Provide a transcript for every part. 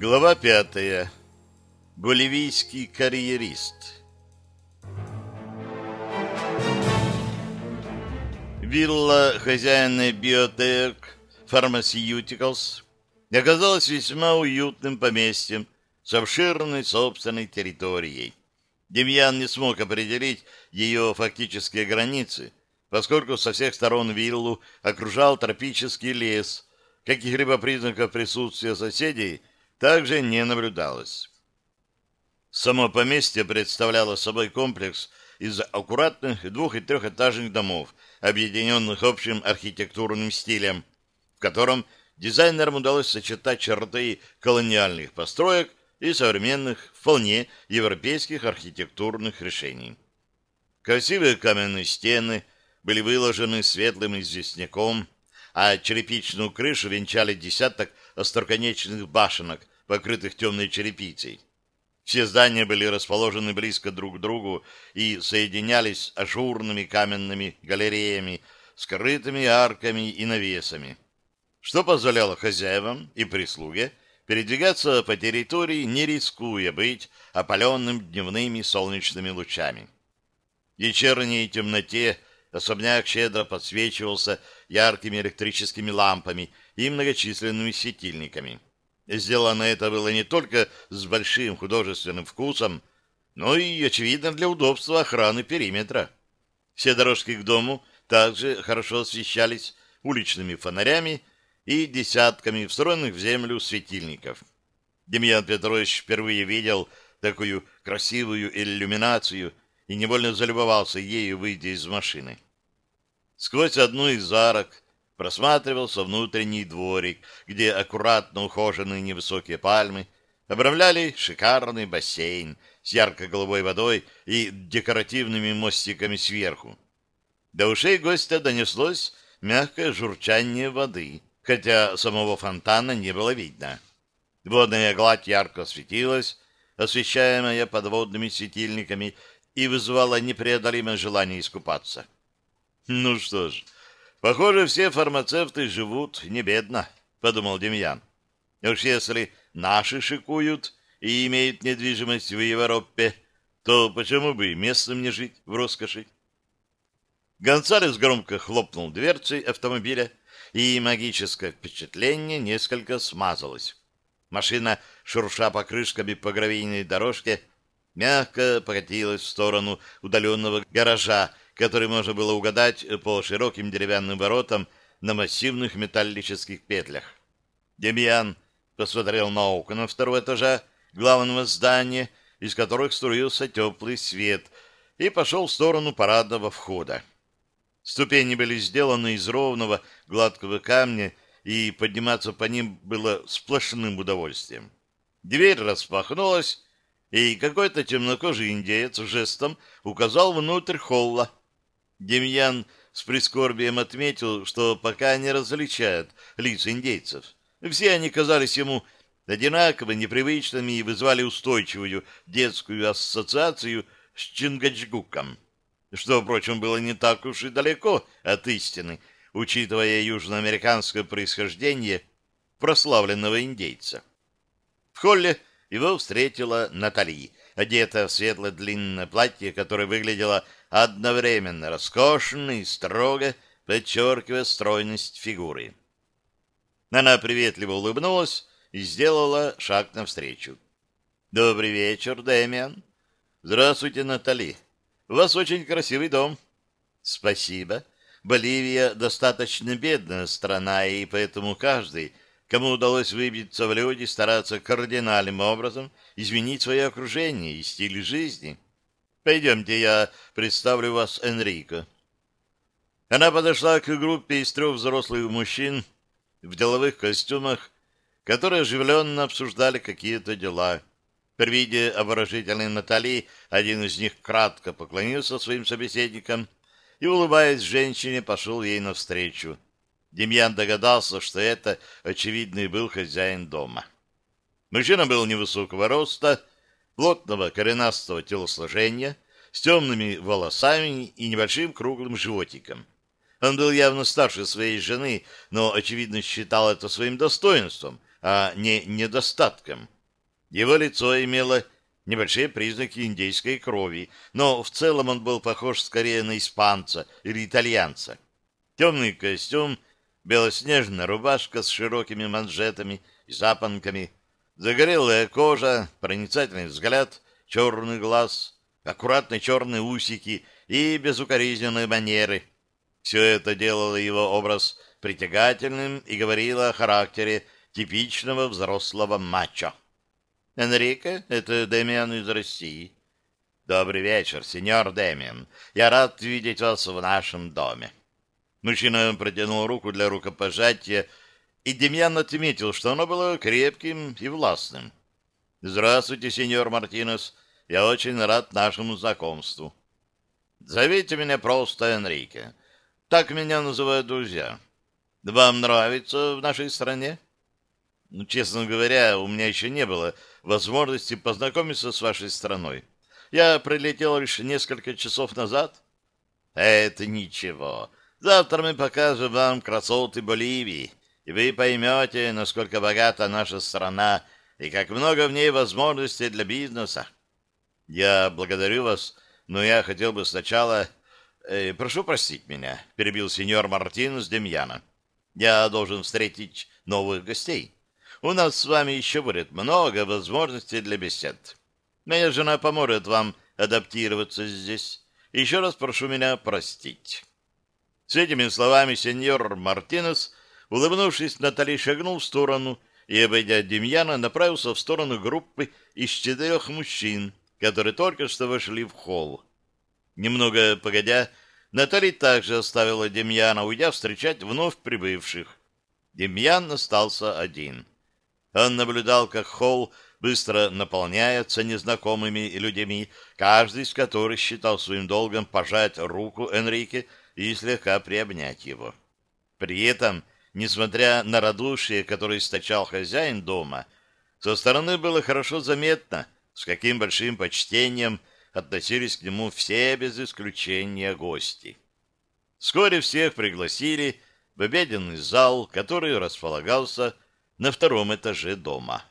Глава пятая. Боливийский карьерист. Вилла хозяина Биотек Pharmaceuticals оказалась весьма уютным поместьем с обширной собственной территорией. Демьян не смог определить ее фактические границы, поскольку со всех сторон виллу окружал тропический лес, каких-либо признаков присутствия соседей также не наблюдалось. Само поместье представляло собой комплекс из аккуратных двух- и трехэтажных домов, объединенных общим архитектурным стилем, в котором дизайнерам удалось сочетать черты колониальных построек и современных, вполне европейских архитектурных решений. Красивые каменные стены были выложены светлым известняком, а черепичную крышу венчали десяток остроконечных башенок, покрытых темной черепицей. Все здания были расположены близко друг к другу и соединялись ажурными каменными галереями, скрытыми арками и навесами, что позволяло хозяевам и прислуге передвигаться по территории, не рискуя быть опаленным дневными солнечными лучами. В вечерней темноте особняк щедро подсвечивался яркими электрическими лампами и многочисленными светильниками. Сделано это было не только с большим художественным вкусом, но и, очевидно, для удобства охраны периметра. Все дорожки к дому также хорошо освещались уличными фонарями и десятками встроенных в землю светильников. Демьян Петрович впервые видел такую красивую иллюминацию и невольно залюбовался ею, выйдя из машины. Сквозь одну из арок просматривался внутренний дворик, где аккуратно ухоженные невысокие пальмы обрамляли шикарный бассейн с ярко-голубой водой и декоративными мостиками сверху. До ушей гостя донеслось мягкое журчание воды, хотя самого фонтана не было видно. Водная гладь ярко светилась, освещаемая подводными светильниками, и вызывала непреодолимое желание искупаться. Ну что ж, Похоже, все фармацевты живут не бедно, подумал Демьян. Уж если наши шикуют и имеют недвижимость в Европе, то почему бы и местным не жить в роскоши? Гонсалес громко хлопнул дверцей автомобиля, и магическое впечатление несколько смазалось. Машина, шурша покрышками по гравийной дорожке, мягко покатилась в сторону удаленного гаража, который можно было угадать по широким деревянным воротам на массивных металлических петлях. Демьян посмотрел на окна второго этажа главного здания, из которых струился теплый свет, и пошел в сторону парадного входа. Ступени были сделаны из ровного гладкого камня, и подниматься по ним было сплошным удовольствием. Дверь распахнулась, и какой-то темнокожий индеец жестом указал внутрь холла. Демьян с прискорбием отметил, что пока не различает лиц индейцев. Все они казались ему одинаково непривычными и вызвали устойчивую детскую ассоциацию с Чингачгуком, что, впрочем, было не так уж и далеко от истины, учитывая южноамериканское происхождение прославленного индейца. В холле его встретила Натали, одета в светлое длинное платье, которое выглядело одновременно роскошно и строго, подчеркивая стройность фигуры. Она приветливо улыбнулась и сделала шаг навстречу. «Добрый вечер, Дэмиан. Здравствуйте, Натали. У вас очень красивый дом». «Спасибо. Боливия достаточно бедная страна, и поэтому каждый, кому удалось выбиться в люди, старается кардинальным образом изменить свое окружение и стиль жизни». Пойдемте, я представлю вас Энрико. Она подошла к группе из трех взрослых мужчин в деловых костюмах, которые оживленно обсуждали какие-то дела. При виде обворожительной Натали один из них кратко поклонился своим собеседникам и, улыбаясь женщине, пошел ей навстречу. Демьян догадался, что это, очевидный был хозяин дома. Мужчина был невысокого роста, плотного коренастого телосложения, с темными волосами и небольшим круглым животиком. Он был явно старше своей жены, но, очевидно, считал это своим достоинством, а не недостатком. Его лицо имело небольшие признаки индейской крови, но в целом он был похож скорее на испанца или итальянца. Темный костюм, белоснежная рубашка с широкими манжетами и запонками, загорелая кожа, проницательный взгляд, черный глаз, аккуратные черные усики и безукоризненные манеры. Все это делало его образ притягательным и говорило о характере типичного взрослого мачо. Энрико, это Дэмиан из России. Добрый вечер, сеньор Дэмиан. Я рад видеть вас в нашем доме. Мужчина протянул руку для рукопожатия, и Демьян отметил, что оно было крепким и властным. «Здравствуйте, сеньор Мартинес. Я очень рад нашему знакомству. Зовите меня просто Энрике. Так меня называют друзья. Вам нравится в нашей стране?» Ну, честно говоря, у меня еще не было возможности познакомиться с вашей страной. Я прилетел лишь несколько часов назад. Это ничего. Завтра мы покажем вам красоты Боливии, и вы поймете, насколько богата наша страна и как много в ней возможностей для бизнеса. Я благодарю вас, но я хотел бы сначала... Э, прошу простить меня, перебил сеньор Мартин Демьяна. Я должен встретить новых гостей. У нас с вами еще будет много возможностей для бесед. Моя жена поможет вам адаптироваться здесь. Еще раз прошу меня простить. С этими словами сеньор Мартинес, улыбнувшись, Натали шагнул в сторону и, обойдя Демьяна, направился в сторону группы из четырех мужчин, которые только что вошли в холл. Немного погодя, Натали также оставила Демьяна, уйдя встречать вновь прибывших. Демьян остался один. Он наблюдал, как холл быстро наполняется незнакомыми людьми, каждый из которых считал своим долгом пожать руку Энрике и слегка приобнять его. При этом, несмотря на радушие, которое источал хозяин дома, со стороны было хорошо заметно, с каким большим почтением относились к нему все без исключения гости. Вскоре всех пригласили в обеденный зал, который располагался на втором этаже дома.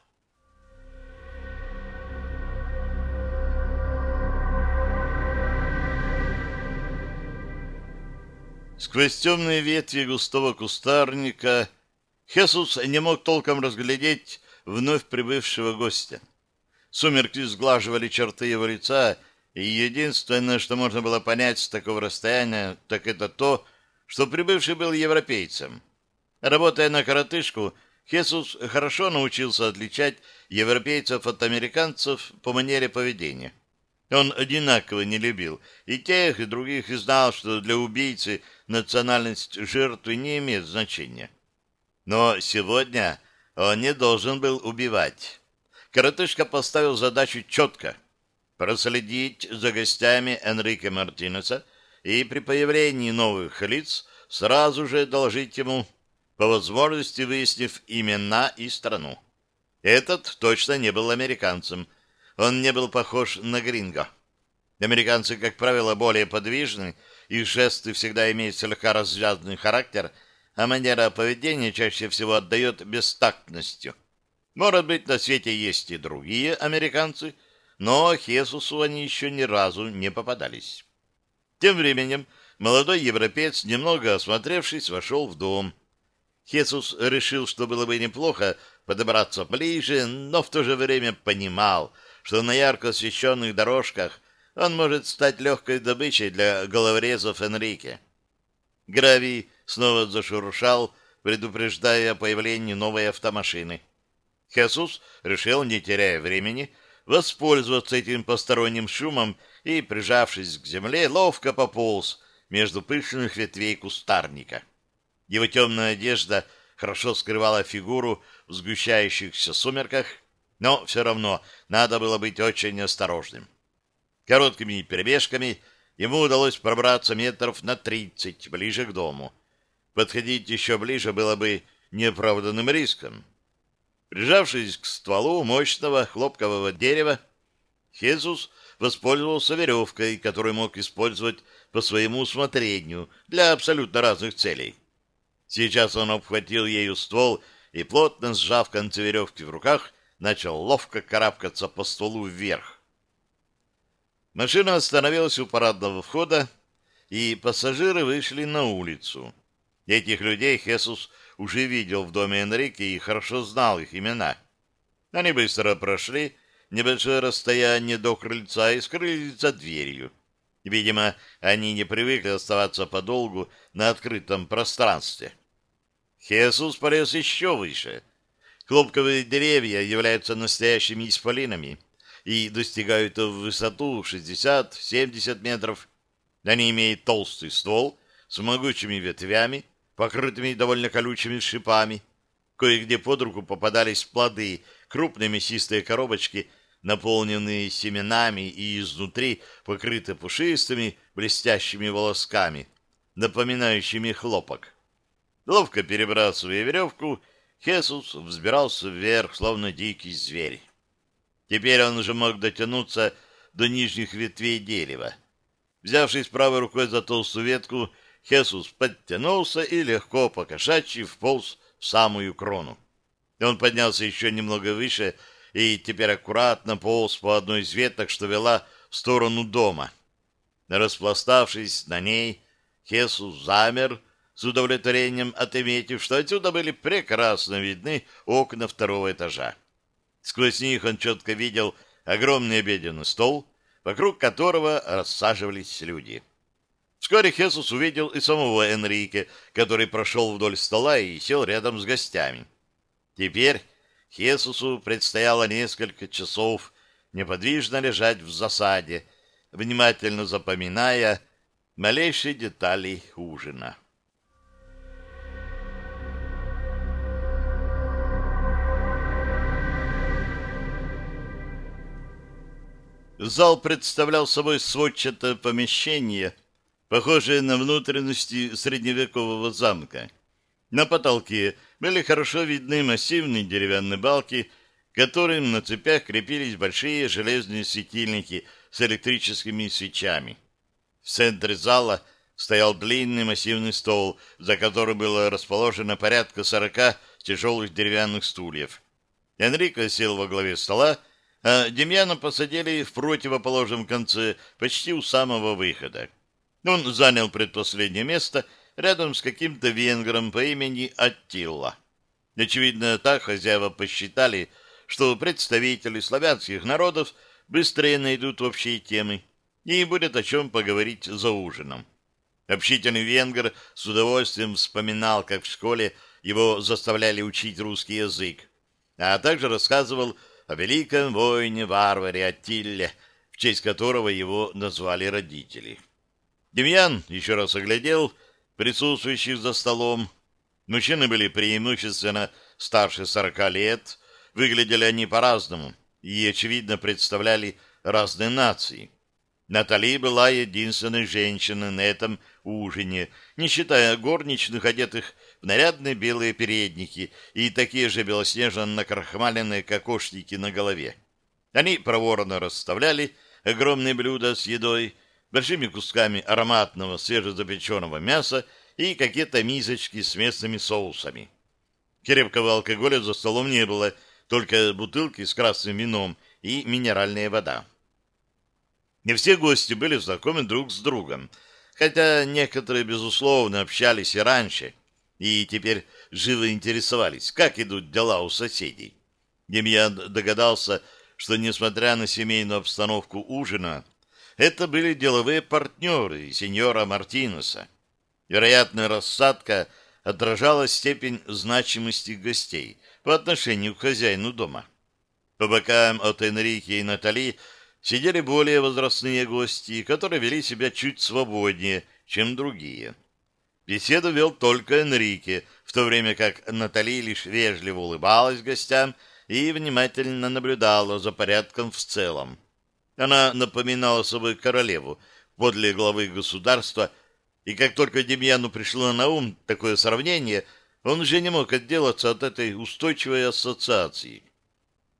Сквозь темные ветви густого кустарника Хесус не мог толком разглядеть вновь прибывшего гостя. Сумерки сглаживали черты его лица, и единственное, что можно было понять с такого расстояния, так это то, что прибывший был европейцем. Работая на коротышку, Хесус хорошо научился отличать европейцев от американцев по манере поведения. Он одинаково не любил и тех, и других, и знал, что для убийцы национальность жертвы не имеет значения. Но сегодня он не должен был убивать. Коротышка поставил задачу четко — проследить за гостями Энрике Мартинеса и при появлении новых лиц сразу же доложить ему по возможности выяснив имена и страну. Этот точно не был американцем. Он не был похож на гринго. Американцы, как правило, более подвижны, их жесты всегда имеют слегка развязанный характер, а манера поведения чаще всего отдает бестактностью. Может быть, на свете есть и другие американцы, но Хесусу они еще ни разу не попадались. Тем временем молодой европеец, немного осмотревшись, вошел в дом – Хесус решил, что было бы неплохо подобраться ближе, но в то же время понимал, что на ярко освещенных дорожках он может стать легкой добычей для головорезов Энрике. Гравий снова зашуршал, предупреждая о появлении новой автомашины. Хесус решил, не теряя времени, воспользоваться этим посторонним шумом и, прижавшись к земле, ловко пополз между пышных ветвей кустарника. Его темная одежда хорошо скрывала фигуру в сгущающихся сумерках, но все равно надо было быть очень осторожным. Короткими перебежками ему удалось пробраться метров на тридцать ближе к дому. Подходить еще ближе было бы неоправданным риском. Прижавшись к стволу мощного хлопкового дерева, Хезус воспользовался веревкой, которую мог использовать по своему усмотрению для абсолютно разных целей. Сейчас он обхватил ею ствол и, плотно сжав концы веревки в руках, начал ловко карабкаться по стволу вверх. Машина остановилась у парадного входа, и пассажиры вышли на улицу. Этих людей Хесус уже видел в доме Энрике и хорошо знал их имена. Они быстро прошли небольшое расстояние до крыльца и скрылись за дверью. Видимо, они не привыкли оставаться подолгу на открытом пространстве. Хесус полез еще выше. Хлопковые деревья являются настоящими исполинами и достигают в высоту 60-70 метров. Они имеют толстый ствол с могучими ветвями, покрытыми довольно колючими шипами. Кое-где под руку попадались плоды, крупные мясистые коробочки, наполненные семенами и изнутри покрыты пушистыми блестящими волосками, напоминающими хлопок. Ловко перебрасывая веревку, Хесус взбирался вверх, словно дикий зверь. Теперь он уже мог дотянуться до нижних ветвей дерева. Взявшись правой рукой за толстую ветку, Хесус подтянулся и легко покошачьи вполз в самую крону. Он поднялся еще немного выше и теперь аккуратно полз по одной из веток, что вела в сторону дома. Распластавшись на ней, Хесус замер, с удовлетворением отметив, что отсюда были прекрасно видны окна второго этажа. Сквозь них он четко видел огромный обеденный стол, вокруг которого рассаживались люди. Вскоре Хесус увидел и самого Энрике, который прошел вдоль стола и сел рядом с гостями. Теперь Хесусу предстояло несколько часов неподвижно лежать в засаде, внимательно запоминая малейшие детали ужина. Зал представлял собой сводчатое помещение, похожее на внутренности средневекового замка. На потолке были хорошо видны массивные деревянные балки, к которым на цепях крепились большие железные светильники с электрическими свечами. В центре зала стоял длинный массивный стол, за которым было расположено порядка сорока тяжелых деревянных стульев. Энрико сел во главе стола а Демьяна посадили в противоположном конце, почти у самого выхода. Он занял предпоследнее место рядом с каким-то венгром по имени Аттилла. Очевидно, так хозяева посчитали, что представители славянских народов быстрее найдут общие темы и будет о чем поговорить за ужином. Общительный венгр с удовольствием вспоминал, как в школе его заставляли учить русский язык, а также рассказывал о великом воине-варваре Аттилле, в честь которого его назвали родители. Демьян еще раз оглядел присутствующих за столом. Мужчины были преимущественно старше сорока лет, выглядели они по-разному и, очевидно, представляли разные нации. Натали была единственной женщиной на этом ужине, не считая горничных, одетых в нарядные белые передники и такие же белоснежно-накрахмаленные кокошники на голове. Они проворно расставляли огромные блюда с едой, большими кусками ароматного свежезапеченного мяса и какие-то мисочки с местными соусами. Крепкого алкоголя за столом не было, только бутылки с красным вином и минеральная вода. Не все гости были знакомы друг с другом, хотя некоторые, безусловно, общались и раньше — и теперь живо интересовались, как идут дела у соседей. Демьян догадался, что, несмотря на семейную обстановку ужина, это были деловые партнеры сеньора Мартинеса. Вероятно, рассадка отражала степень значимости гостей по отношению к хозяину дома. По бокам от Энрике и Натали сидели более возрастные гости, которые вели себя чуть свободнее, чем другие. Беседу вел только Энрике, в то время как Натали лишь вежливо улыбалась гостям и внимательно наблюдала за порядком в целом. Она напоминала собой королеву подле главы государства, и как только Демьяну пришло на ум такое сравнение, он уже не мог отделаться от этой устойчивой ассоциации.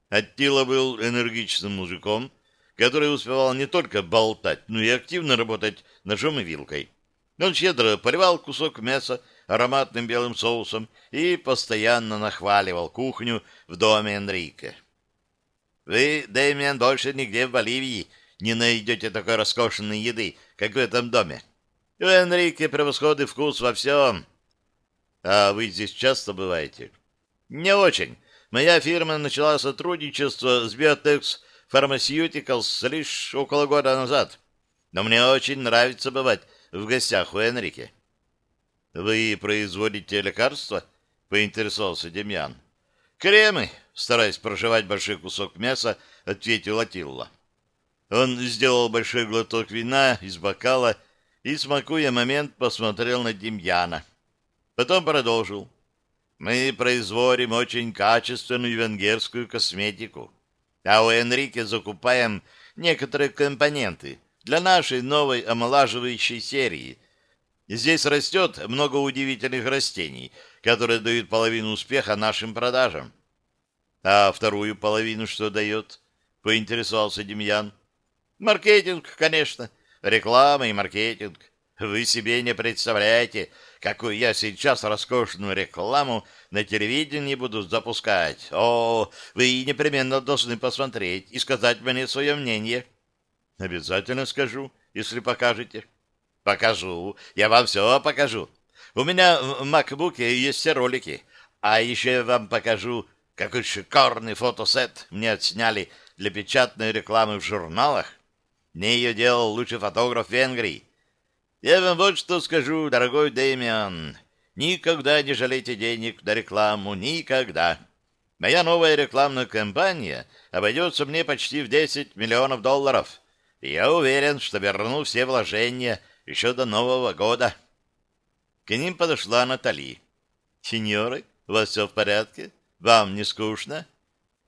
Аттила был энергичным мужиком, который успевал не только болтать, но и активно работать ножом и вилкой. Он щедро поливал кусок мяса ароматным белым соусом и постоянно нахваливал кухню в доме Энрике. «Вы, Дэмиан, больше нигде в Боливии не найдете такой роскошной еды, как в этом доме. У Энрике превосходный вкус во всем». «А вы здесь часто бываете?» «Не очень. Моя фирма начала сотрудничество с Biotex Pharmaceuticals лишь около года назад. Но мне очень нравится бывать в гостях у Энрике. — Вы производите лекарства? — поинтересовался Демьян. — Кремы, стараясь проживать большой кусок мяса, ответил Атилла. Он сделал большой глоток вина из бокала и, смакуя момент, посмотрел на Демьяна. Потом продолжил. Мы производим очень качественную венгерскую косметику, а у Энрике закупаем некоторые компоненты для нашей новой омолаживающей серии. Здесь растет много удивительных растений, которые дают половину успеха нашим продажам. А вторую половину что дает? Поинтересовался Демьян. Маркетинг, конечно. Реклама и маркетинг. Вы себе не представляете, какую я сейчас роскошную рекламу на телевидении буду запускать. О, вы непременно должны посмотреть и сказать мне свое мнение. Обязательно скажу, если покажете. Покажу. Я вам все покажу. У меня в макбуке есть все ролики. А еще я вам покажу, какой шикарный фотосет мне отсняли для печатной рекламы в журналах. Мне ее делал лучший фотограф Венгрии. Я вам вот что скажу, дорогой Дэмиан. Никогда не жалейте денег на рекламу, никогда. Моя новая рекламная кампания обойдется мне почти в 10 миллионов долларов. И я уверен, что верну все вложения еще до Нового года. К ним подошла Натали. «Сеньоры, у вас все в порядке? Вам не скучно?»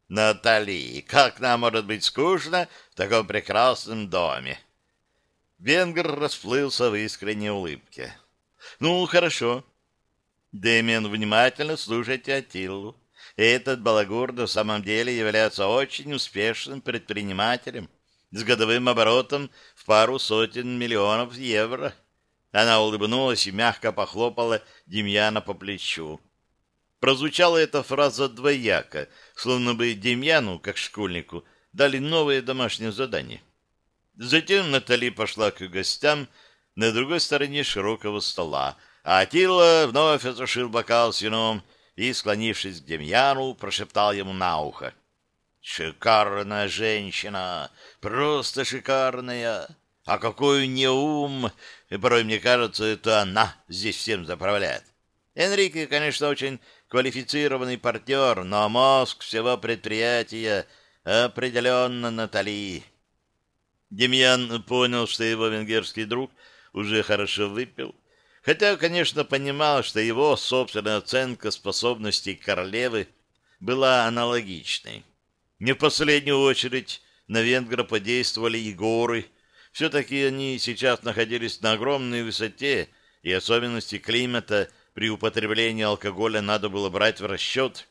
«Натали, как нам может быть скучно в таком прекрасном доме?» Венгер расплылся в искренней улыбке. «Ну, хорошо. Дэмиан, внимательно слушайте Атиллу. Этот балагур на самом деле является очень успешным предпринимателем с годовым оборотом в пару сотен миллионов евро». Она улыбнулась и мягко похлопала Демьяна по плечу. Прозвучала эта фраза двояко, словно бы Демьяну, как школьнику, дали новое домашнее задание. Затем Натали пошла к гостям на другой стороне широкого стола, а Атила вновь осушил бокал с вином и, склонившись к Демьяну, прошептал ему на ухо. «Шикарная женщина! Просто шикарная! А какой не ум! И порой, мне кажется, это она здесь всем заправляет. Энрике, конечно, очень квалифицированный партнер, но мозг всего предприятия определенно Натали. Демьян понял, что его венгерский друг уже хорошо выпил, хотя, конечно, понимал, что его собственная оценка способностей королевы была аналогичной. Не в последнюю очередь на венгра подействовали и горы. Все-таки они сейчас находились на огромной высоте, и особенности климата при употреблении алкоголя надо было брать в расчет.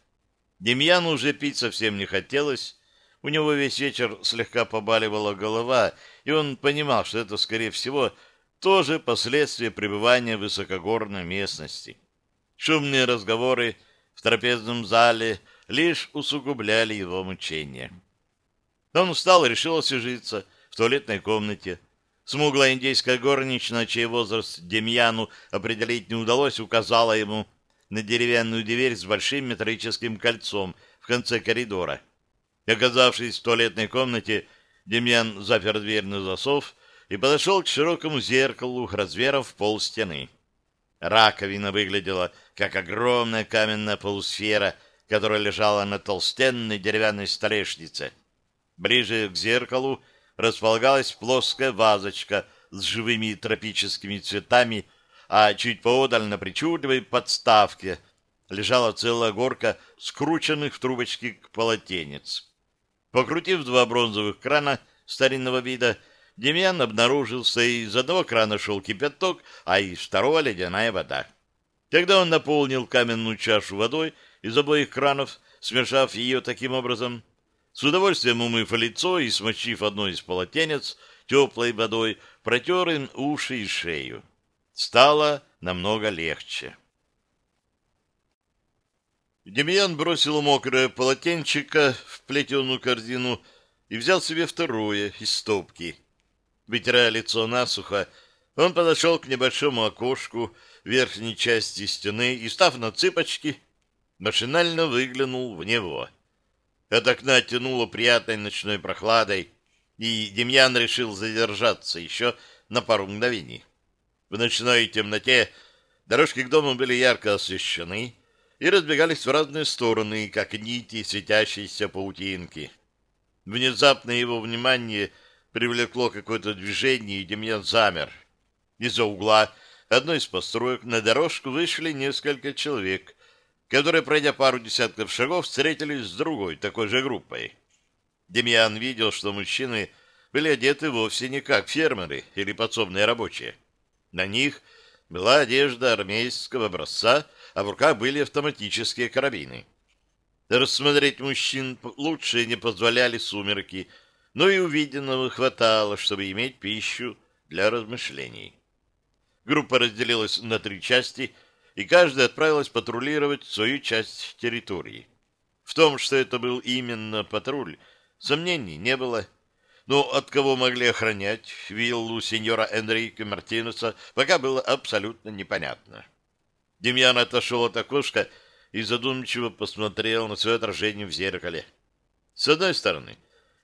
Демьяну уже пить совсем не хотелось, у него весь вечер слегка побаливала голова, и он понимал, что это, скорее всего, тоже последствия пребывания в высокогорной местности. Шумные разговоры в трапезном зале лишь усугубляли его мучения. Он устал и решил освежиться в туалетной комнате. Смуглая индейская горничная, чей возраст Демьяну определить не удалось, указала ему на деревянную дверь с большим металлическим кольцом в конце коридора. Оказавшись в туалетной комнате, Демьян запер дверь на засов и подошел к широкому зеркалу размером в пол стены. Раковина выглядела как огромная каменная полусфера, которая лежала на толстенной деревянной столешнице. Ближе к зеркалу располагалась плоская вазочка с живыми тропическими цветами, а чуть поодаль на причудливой подставке лежала целая горка скрученных в трубочки полотенец. Покрутив два бронзовых крана старинного вида, Демьян обнаружил, что из одного крана шел кипяток, а из второго ледяная вода. Когда он наполнил каменную чашу водой из обоих кранов, смешав ее таким образом, с удовольствием умыв лицо и смочив одно из полотенец теплой водой, протер им уши и шею. Стало намного легче. Демьян бросил мокрое полотенчико в плетеную корзину и взял себе второе из стопки. Вытирая лицо насухо, он подошел к небольшому окошку верхней части стены и, став на цыпочки, машинально выглянул в него. От окна тянуло приятной ночной прохладой, и Демьян решил задержаться еще на пару мгновений. В ночной темноте дорожки к дому были ярко освещены, и разбегались в разные стороны, как нити светящейся паутинки. Внезапно его внимание привлекло какое-то движение, и Демьян замер. Из-за угла одной из построек на дорожку вышли несколько человек, которые, пройдя пару десятков шагов, встретились с другой такой же группой. Демьян видел, что мужчины были одеты вовсе не как фермеры или подсобные рабочие. На них была одежда армейского образца, а в руках были автоматические карабины. Рассмотреть мужчин лучше не позволяли сумерки, но и увиденного хватало, чтобы иметь пищу для размышлений. Группа разделилась на три части, и каждая отправилась патрулировать свою часть территории. В том, что это был именно патруль, сомнений не было. Но от кого могли охранять виллу сеньора Энрике Мартинеса, пока было абсолютно непонятно. Демьян отошел от окошка и задумчиво посмотрел на свое отражение в зеркале. С одной стороны,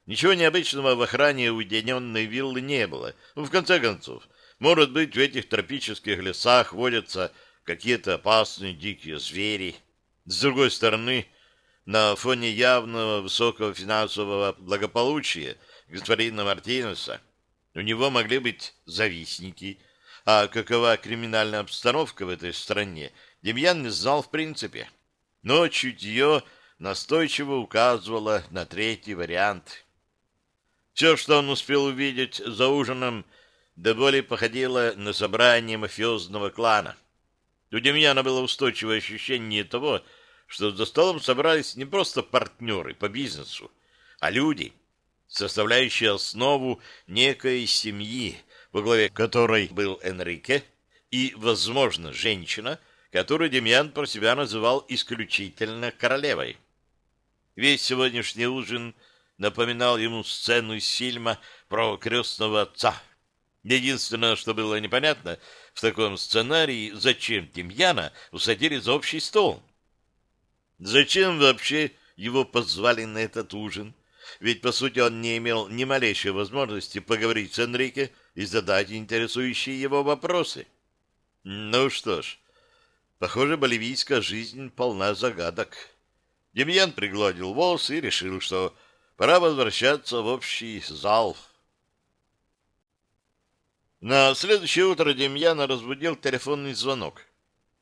ничего необычного в охране уединенной виллы не было. Ну, в конце концов, может быть, в этих тропических лесах водятся какие-то опасные дикие звери. С другой стороны, на фоне явного высокого финансового благополучия господина Мартинеса у него могли быть завистники – а какова криминальная обстановка в этой стране, Демьян не знал в принципе. Но чутье настойчиво указывало на третий вариант. Все, что он успел увидеть за ужином, до боли походило на собрание мафиозного клана. У Демьяна было устойчивое ощущение того, что за столом собрались не просто партнеры по бизнесу, а люди, составляющие основу некой семьи, во главе которой был Энрике, и, возможно, женщина, которую Демьян про себя называл исключительно королевой. Весь сегодняшний ужин напоминал ему сцену из фильма про крестного отца. Единственное, что было непонятно в таком сценарии, зачем Демьяна усадили за общий стол. Зачем вообще его позвали на этот ужин? Ведь, по сути, он не имел ни малейшей возможности поговорить с Энрике и задать интересующие его вопросы. Ну что ж, похоже, боливийская жизнь полна загадок. Демьян пригладил волосы и решил, что пора возвращаться в общий зал. На следующее утро Демьяна разбудил телефонный звонок.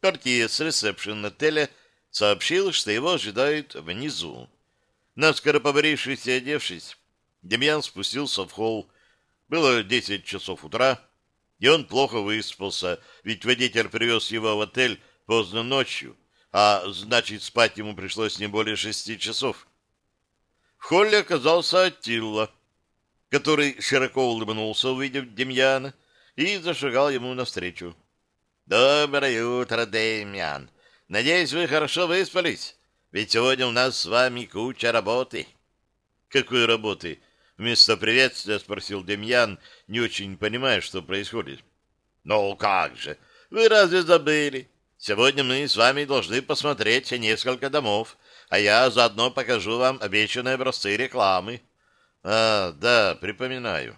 Партия с ресепшн отеля сообщил, что его ожидают внизу. Наскоро поборившись и одевшись, Демьян спустился в холл, было десять часов утра, и он плохо выспался, ведь водитель привез его в отель поздно ночью, а значит, спать ему пришлось не более шести часов. В холле оказался Аттилла, который широко улыбнулся, увидев Демьяна, и зашагал ему навстречу. «Доброе утро, Демьян! Надеюсь, вы хорошо выспались, ведь сегодня у нас с вами куча работы». «Какой работы?» Вместо приветствия спросил Демьян, не очень понимая, что происходит. «Ну как же! Вы разве забыли? Сегодня мы с вами должны посмотреть несколько домов, а я заодно покажу вам обещанные образцы рекламы». «А, да, припоминаю».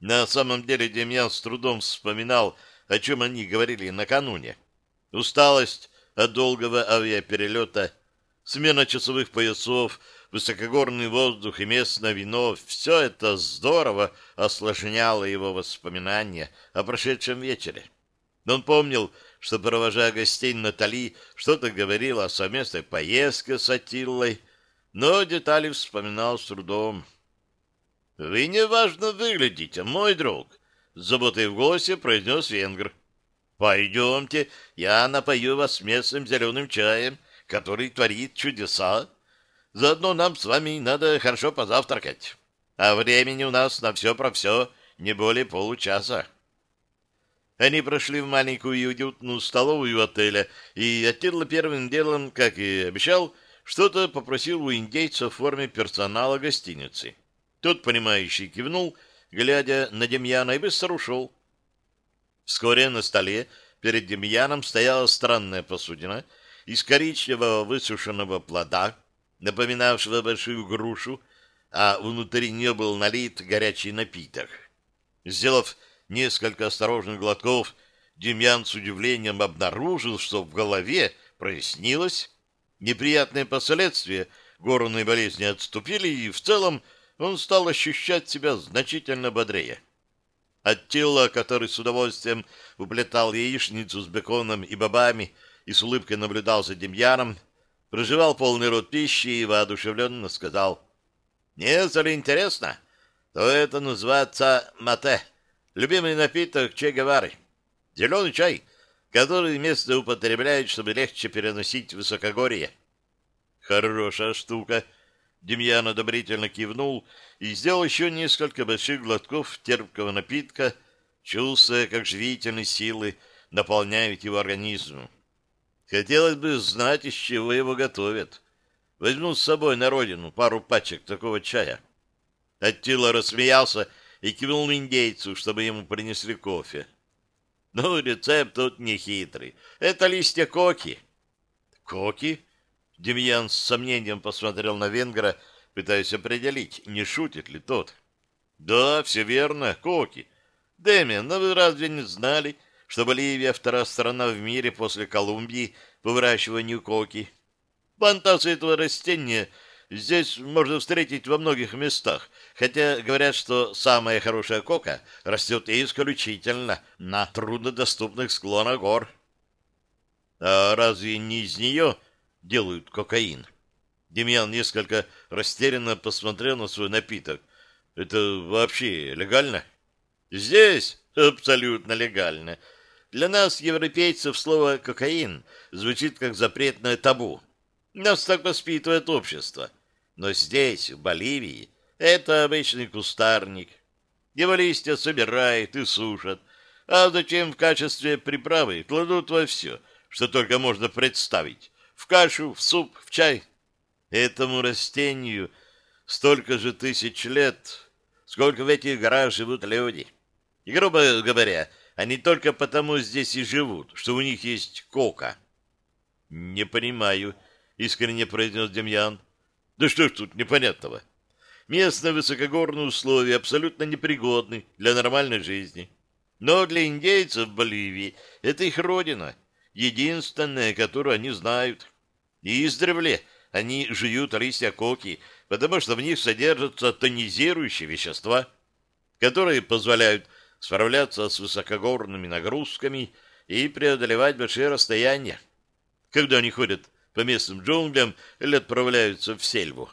На самом деле Демьян с трудом вспоминал, о чем они говорили накануне. Усталость от долгого авиаперелета, смена часовых поясов — высокогорный воздух и местное вино — все это здорово осложняло его воспоминания о прошедшем вечере. Он помнил, что, провожая гостей Натали, что-то говорил о совместной поездке с Атиллой, но детали вспоминал с трудом. — Вы неважно выглядите, мой друг, — с заботой в голосе произнес венгр. — Пойдемте, я напою вас местным зеленым чаем, который творит чудеса. Заодно нам с вами надо хорошо позавтракать. А времени у нас на все про все не более получаса. Они прошли в маленькую и уютную столовую отеля, и Аттила первым делом, как и обещал, что-то попросил у индейца в форме персонала гостиницы. Тот, понимающий, кивнул, глядя на Демьяна, и быстро ушел. Вскоре на столе перед Демьяном стояла странная посудина из коричневого высушенного плода, напоминавшего большую грушу, а внутри нее был налит горячий напиток. Сделав несколько осторожных глотков, Демьян с удивлением обнаружил, что в голове прояснилось, неприятные последствия горной болезни отступили, и в целом он стал ощущать себя значительно бодрее. От тела, который с удовольствием уплетал яичницу с беконом и бобами и с улыбкой наблюдал за Демьяном, проживал полный рот пищи и воодушевленно сказал, «Если интересно, то это называется мате, любимый напиток Че Гевары. Зеленый чай, который местно употребляют, чтобы легче переносить высокогорье». «Хорошая штука», Демьян одобрительно кивнул и сделал еще несколько больших глотков терпкого напитка, чувствуя, как живительные силы наполняют его организм. Хотелось бы знать, из чего его готовят. Возьму с собой на родину пару пачек такого чая. Аттила рассмеялся и кивнул индейцу, чтобы ему принесли кофе. Ну, рецепт тут не хитрый. Это листья коки. Коки? Демьян с сомнением посмотрел на венгра, пытаясь определить, не шутит ли тот. Да, все верно, коки. Дэмиан, но вы разве не знали, что Боливия вторая страна в мире после Колумбии по выращиванию коки? Плантации этого растения здесь можно встретить во многих местах, хотя говорят, что самая хорошая кока растет исключительно на труднодоступных склонах гор. А разве не из нее делают кокаин. Демьян несколько растерянно посмотрел на свой напиток. Это вообще легально? Здесь абсолютно легально. Для нас, европейцев, слово «кокаин» звучит как запретное табу. Нас так воспитывает общество. Но здесь, в Боливии, это обычный кустарник. Его листья собирают и сушат, а затем в качестве приправы кладут во все, что только можно представить в кашу, в суп, в чай. Этому растению столько же тысяч лет, сколько в этих горах живут люди. И, грубо говоря, они только потому здесь и живут, что у них есть кока. — Не понимаю, — искренне произнес Демьян. — Да что ж тут непонятного? Местные высокогорные условия абсолютно непригодны для нормальной жизни. Но для индейцев Боливии это их родина — единственное, которое они знают. И издревле они жуют листья коки, потому что в них содержатся тонизирующие вещества, которые позволяют справляться с высокогорными нагрузками и преодолевать большие расстояния, когда они ходят по местным джунглям или отправляются в сельву.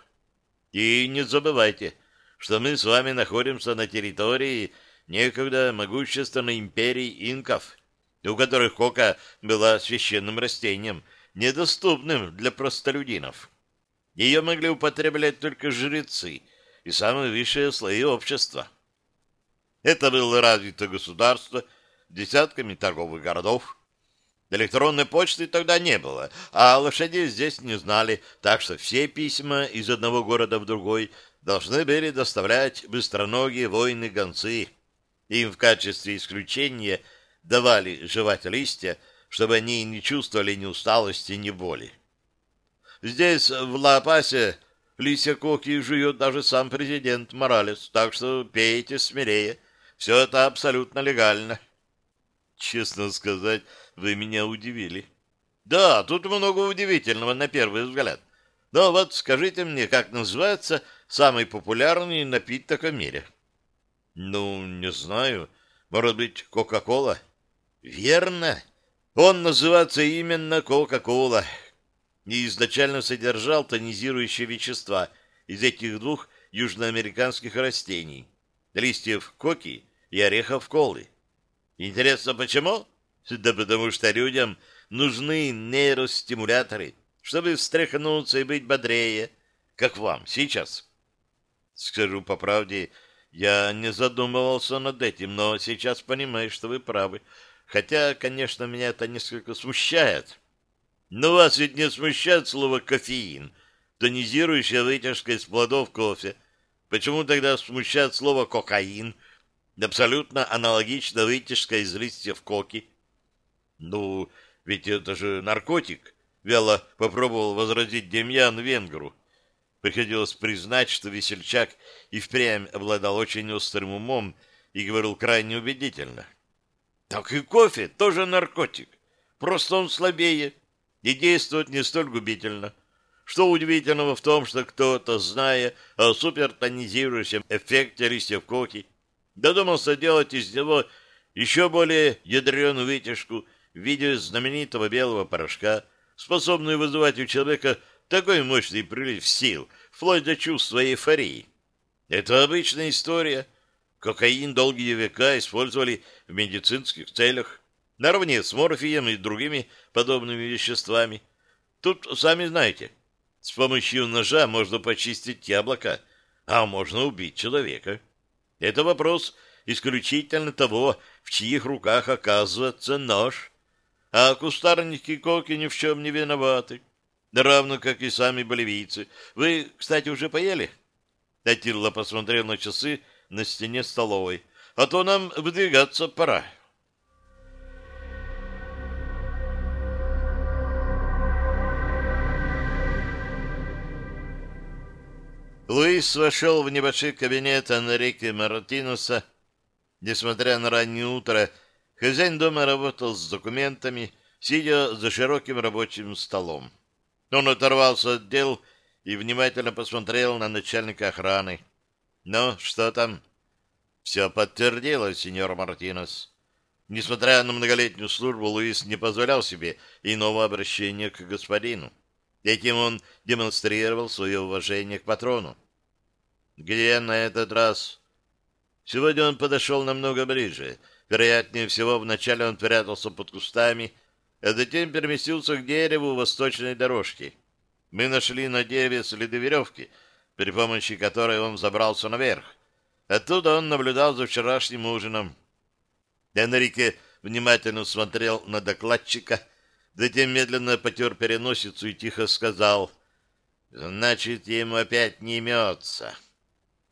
И не забывайте, что мы с вами находимся на территории некогда могущественной империи инков – у которых кока была священным растением, недоступным для простолюдинов. Ее могли употреблять только жрецы и самые высшие слои общества. Это было развито государство десятками торговых городов. Электронной почты тогда не было, а лошадей здесь не знали, так что все письма из одного города в другой должны были доставлять быстроногие воины-гонцы. Им в качестве исключения – давали жевать листья, чтобы они не чувствовали ни усталости, ни боли. Здесь, в Ла-Пасе, листья коки жует даже сам президент Моралес, так что пейте смелее. Все это абсолютно легально. Честно сказать, вы меня удивили. Да, тут много удивительного на первый взгляд. Но вот скажите мне, как называется самый популярный напиток в мире? Ну, не знаю. Может быть, Кока-Кола? Верно. Он называется именно Кока-Кола и изначально содержал тонизирующие вещества из этих двух южноамериканских растений – листьев коки и орехов колы. Интересно, почему? Да потому что людям нужны нейростимуляторы, чтобы встряхнуться и быть бодрее, как вам сейчас. Скажу по правде, я не задумывался над этим, но сейчас понимаю, что вы правы. хотя, конечно, меня это несколько смущает. Но вас ведь не смущает слово «кофеин», тонизирующая вытяжка из плодов кофе. Почему тогда смущает слово «кокаин», абсолютно аналогично вытяжка из листьев коки? Ну, ведь это же наркотик, вяло попробовал возразить Демьян Венгру. Приходилось признать, что весельчак и впрямь обладал очень острым умом и говорил крайне убедительно. Так и кофе тоже наркотик, просто он слабее и действует не столь губительно. Что удивительного в том, что кто-то, зная о супертонизирующем эффекте листьев коки, додумался делать из него еще более ядреную вытяжку в виде знаменитого белого порошка, способную вызывать у человека такой мощный прилив сил, вплоть до чувства эйфории. Это обычная история. Кокаин долгие века использовали в медицинских целях, наравне с морфием и другими подобными веществами. Тут, сами знаете, с помощью ножа можно почистить яблоко, а можно убить человека. Это вопрос исключительно того, в чьих руках оказывается нож. А кустарники коки ни в чем не виноваты, равно как и сами боливийцы. Вы, кстати, уже поели? Атилла посмотрел на часы на стене столовой. А то нам выдвигаться пора. Луис вошел в небольшой кабинет Энрике Мартинуса. Несмотря на раннее утро, хозяин дома работал с документами, сидя за широким рабочим столом. Он оторвался от дел и внимательно посмотрел на начальника охраны. «Ну, что там?» «Все подтвердилось, сеньор Мартинес». Несмотря на многолетнюю службу, Луис не позволял себе иного обращения к господину. Этим он демонстрировал свое уважение к патрону. Где на этот раз? Сегодня он подошел намного ближе. Вероятнее всего, вначале он прятался под кустами, а затем переместился к дереву восточной дорожки. Мы нашли на дереве следы веревки, при помощи которой он забрался наверх. Оттуда он наблюдал за вчерашним ужином. Энрике внимательно смотрел на докладчика — Затем медленно потер переносицу и тихо сказал, «Значит, ему опять не имется».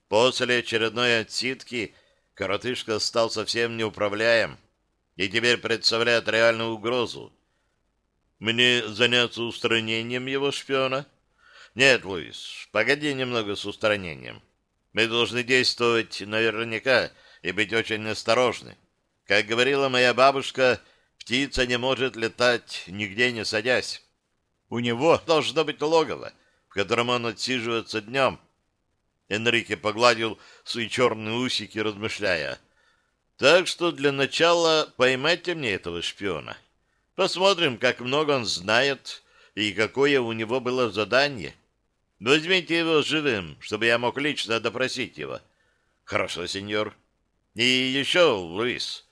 После очередной отсидки коротышка стал совсем неуправляем и теперь представляет реальную угрозу. Мне заняться устранением его шпиона? Нет, Луис, погоди немного с устранением. Мы должны действовать наверняка и быть очень осторожны. Как говорила моя бабушка, — Птица не может летать, нигде не садясь. У него должно быть логово, в котором он отсиживается днем. Энрике погладил свои черные усики, размышляя. Так что для начала поймайте мне этого шпиона. Посмотрим, как много он знает и какое у него было задание. Возьмите его живым, чтобы я мог лично допросить его. Хорошо, сеньор. И еще, Луис,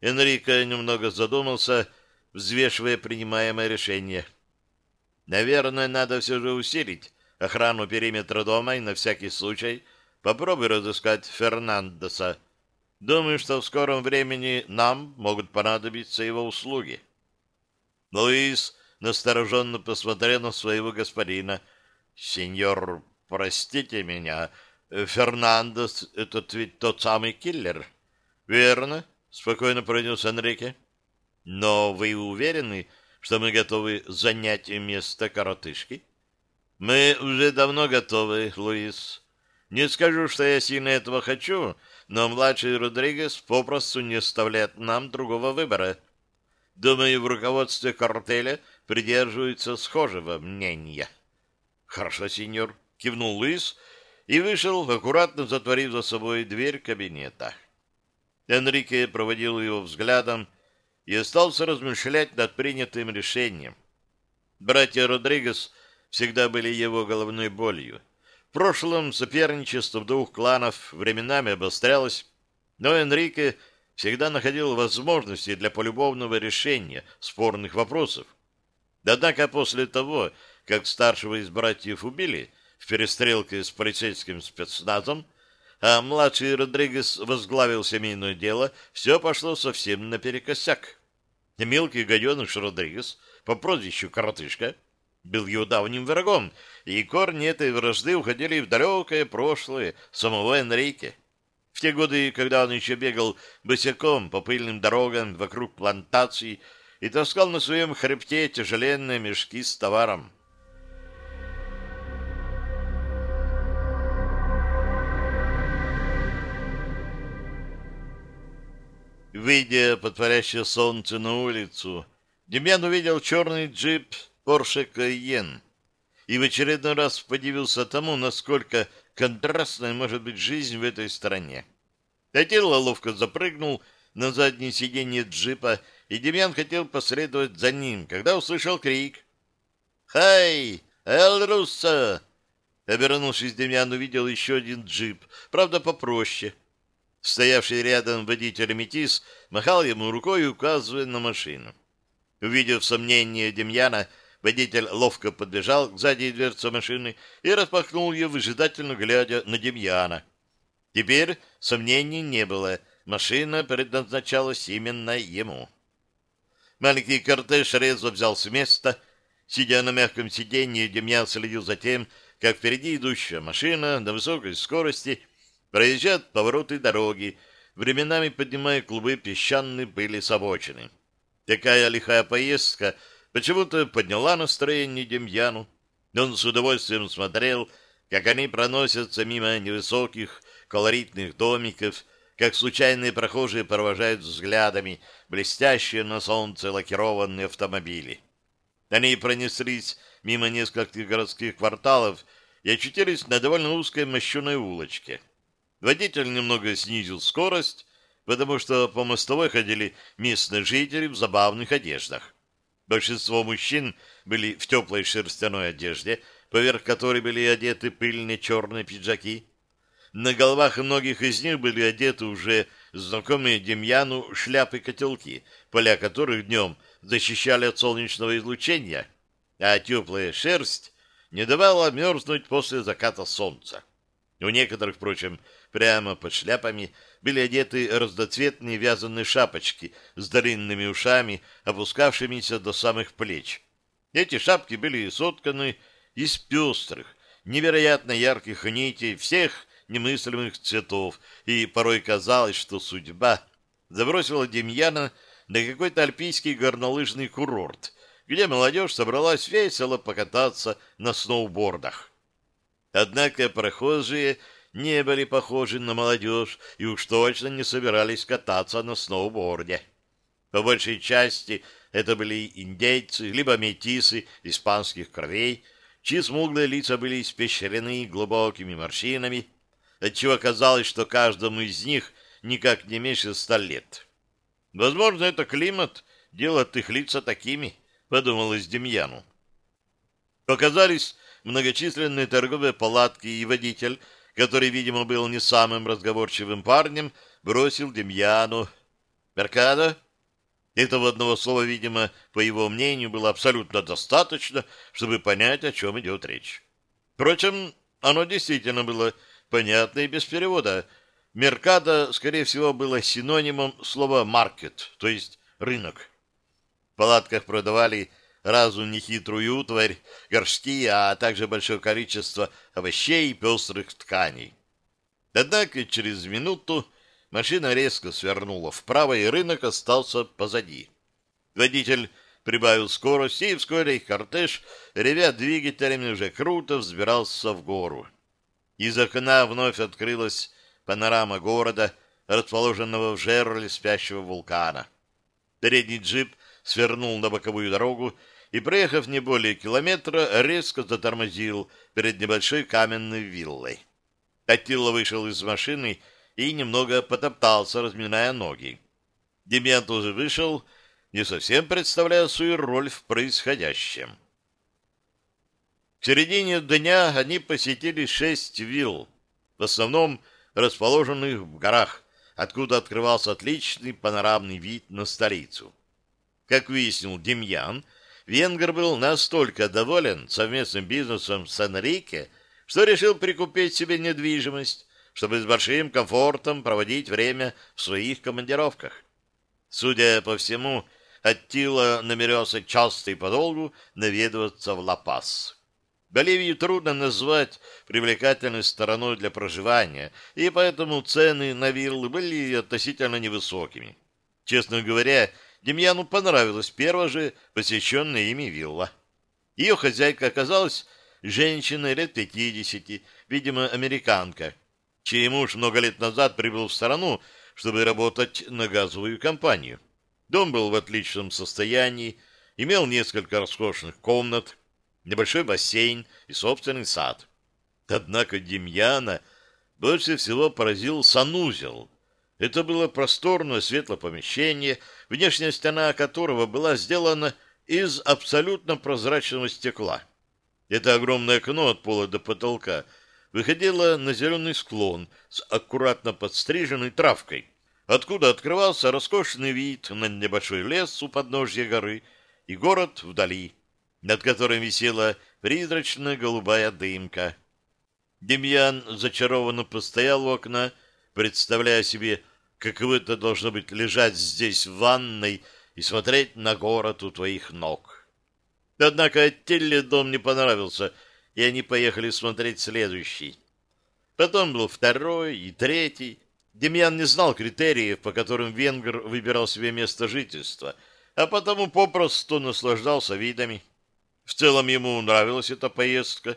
Энрико немного задумался, взвешивая принимаемое решение. Наверное, надо все же усилить охрану периметра дома и на всякий случай попробуй разыскать Фернандеса. Думаю, что в скором времени нам могут понадобиться его услуги. Луис настороженно посмотрел на своего господина. «Сеньор, простите меня, Фернандес — это ведь тот самый киллер?» «Верно спокойно произнес Энрике. Но вы уверены, что мы готовы занять место коротышки? Мы уже давно готовы, Луис. Не скажу, что я сильно этого хочу, но младший Родригес попросту не оставляет нам другого выбора. Думаю, в руководстве картеля придерживаются схожего мнения. Хорошо, сеньор, кивнул Луис и вышел, аккуратно затворив за собой дверь кабинета. Энрике проводил его взглядом и остался размышлять над принятым решением. Братья Родригес всегда были его головной болью. В прошлом соперничество двух кланов временами обострялось, но Энрике всегда находил возможности для полюбовного решения спорных вопросов. Однако после того, как старшего из братьев убили в перестрелке с полицейским спецназом, а младший Родригес возглавил семейное дело, все пошло совсем наперекосяк. Мелкий гаденыш Родригес по прозвищу Коротышка был его давним врагом, и корни этой вражды уходили в далекое прошлое самого Энрике. В те годы, когда он еще бегал босиком по пыльным дорогам вокруг плантаций и таскал на своем хребте тяжеленные мешки с товаром. Выйдя под парящее солнце на улицу, Демьян увидел черный джип Porsche Cayenne и в очередной раз подивился тому, насколько контрастной может быть жизнь в этой стране. Тайтилла ловко запрыгнул на заднее сиденье джипа, и Демьян хотел последовать за ним, когда услышал крик. «Хай! Эл Руссо!» Обернувшись, Демьян увидел еще один джип, правда, попроще — Стоявший рядом водитель Метис махал ему рукой, указывая на машину. Увидев сомнение Демьяна, водитель ловко подбежал к задней дверце машины и распахнул ее, выжидательно глядя на Демьяна. Теперь сомнений не было, машина предназначалась именно ему. Маленький кортеж резво взял с места. Сидя на мягком сиденье, Демьян следил за тем, как впереди идущая машина на высокой скорости — проезжают повороты дороги, временами поднимая клубы песчаной пыли с обочины. Такая лихая поездка почему-то подняла настроение Демьяну. Он с удовольствием смотрел, как они проносятся мимо невысоких колоритных домиков, как случайные прохожие провожают взглядами блестящие на солнце лакированные автомобили. Они пронеслись мимо нескольких городских кварталов и очутились на довольно узкой мощеной улочке. Водитель немного снизил скорость, потому что по мостовой ходили местные жители в забавных одеждах. Большинство мужчин были в теплой шерстяной одежде, поверх которой были одеты пыльные черные пиджаки. На головах многих из них были одеты уже знакомые Демьяну шляпы-котелки, поля которых днем защищали от солнечного излучения, а теплая шерсть не давала мерзнуть после заката солнца. У некоторых, впрочем, Прямо под шляпами были одеты разноцветные вязаные шапочки с длинными ушами, опускавшимися до самых плеч. Эти шапки были сотканы из пестрых, невероятно ярких нитей всех немыслимых цветов, и порой казалось, что судьба забросила Демьяна на какой-то альпийский горнолыжный курорт, где молодежь собралась весело покататься на сноубордах. Однако прохожие не были похожи на молодежь и уж точно не собирались кататься на сноуборде. По большей части это были индейцы, либо метисы испанских кровей, чьи смуглые лица были испещрены глубокими морщинами, отчего казалось, что каждому из них никак не меньше ста лет. Возможно, это климат делает их лица такими, подумалось Демьяну. Показались многочисленные торговые палатки, и водитель который, видимо, был не самым разговорчивым парнем, бросил Демьяну. «Меркадо?» Этого одного слова, видимо, по его мнению, было абсолютно достаточно, чтобы понять, о чем идет речь. Впрочем, оно действительно было понятно и без перевода. «Меркадо», скорее всего, было синонимом слова «маркет», то есть «рынок». В палатках продавали разу нехитрую утварь, горшки, а также большое количество овощей и пестрых тканей. Однако через минуту машина резко свернула вправо, и рынок остался позади. Водитель прибавил скорость, и вскоре кортеж, ревя двигателями, уже круто взбирался в гору. Из окна вновь открылась панорама города, расположенного в жерле спящего вулкана. Передний джип свернул на боковую дорогу и, проехав не более километра, резко затормозил перед небольшой каменной виллой. Атила вышел из машины и немного потоптался, разминая ноги. Демьян тоже вышел, не совсем представляя свою роль в происходящем. В середине дня они посетили шесть вилл, в основном расположенных в горах, откуда открывался отличный панорамный вид на столицу. Как выяснил Демьян, Венгер был настолько доволен совместным бизнесом с Энрике, что решил прикупить себе недвижимость, чтобы с большим комфортом проводить время в своих командировках. Судя по всему, Аттила намерялся часто и подолгу наведываться в Ла-Пас. Боливию трудно назвать привлекательной стороной для проживания, и поэтому цены на виллы были относительно невысокими. Честно говоря, Демьяну понравилась первая же посещенная ими вилла. Ее хозяйка оказалась женщиной лет пятидесяти, видимо, американка, чей муж много лет назад прибыл в страну, чтобы работать на газовую компанию. Дом был в отличном состоянии, имел несколько роскошных комнат, небольшой бассейн и собственный сад. Однако Демьяна больше всего поразил санузел. Это было просторное светлое помещение, внешняя стена которого была сделана из абсолютно прозрачного стекла. Это огромное окно от пола до потолка выходило на зеленый склон с аккуратно подстриженной травкой, откуда открывался роскошный вид на небольшой лес у подножья горы и город вдали, над которым висела призрачная голубая дымка. Демьян зачарованно постоял у окна, представляя себе, каково это должно быть лежать здесь в ванной и смотреть на город у твоих ног. Однако Телле дом не понравился, и они поехали смотреть следующий. Потом был второй и третий. Демьян не знал критериев, по которым венгр выбирал себе место жительства, а потому попросту наслаждался видами. В целом ему нравилась эта поездка,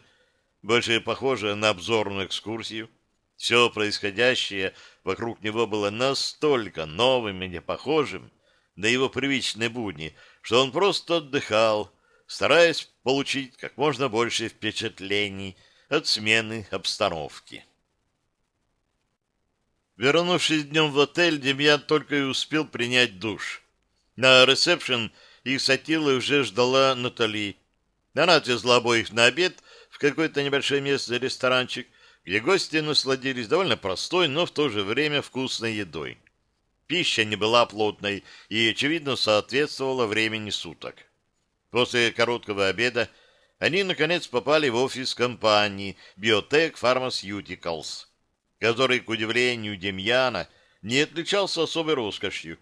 больше похожая на обзорную экскурсию. Все происходящее вокруг него было настолько новым и непохожим на его привычные будни, что он просто отдыхал, стараясь получить как можно больше впечатлений от смены обстановки. Вернувшись днем в отель, Демьян только и успел принять душ. На ресепшн их с Атилой уже ждала Натали. Она отвезла обоих на обед в какой-то небольшой местный ресторанчик, где гости насладились довольно простой, но в то же время вкусной едой. Пища не была плотной и, очевидно, соответствовала времени суток. После короткого обеда они, наконец, попали в офис компании Biotech Pharmaceuticals, который, к удивлению Демьяна, не отличался особой роскошью.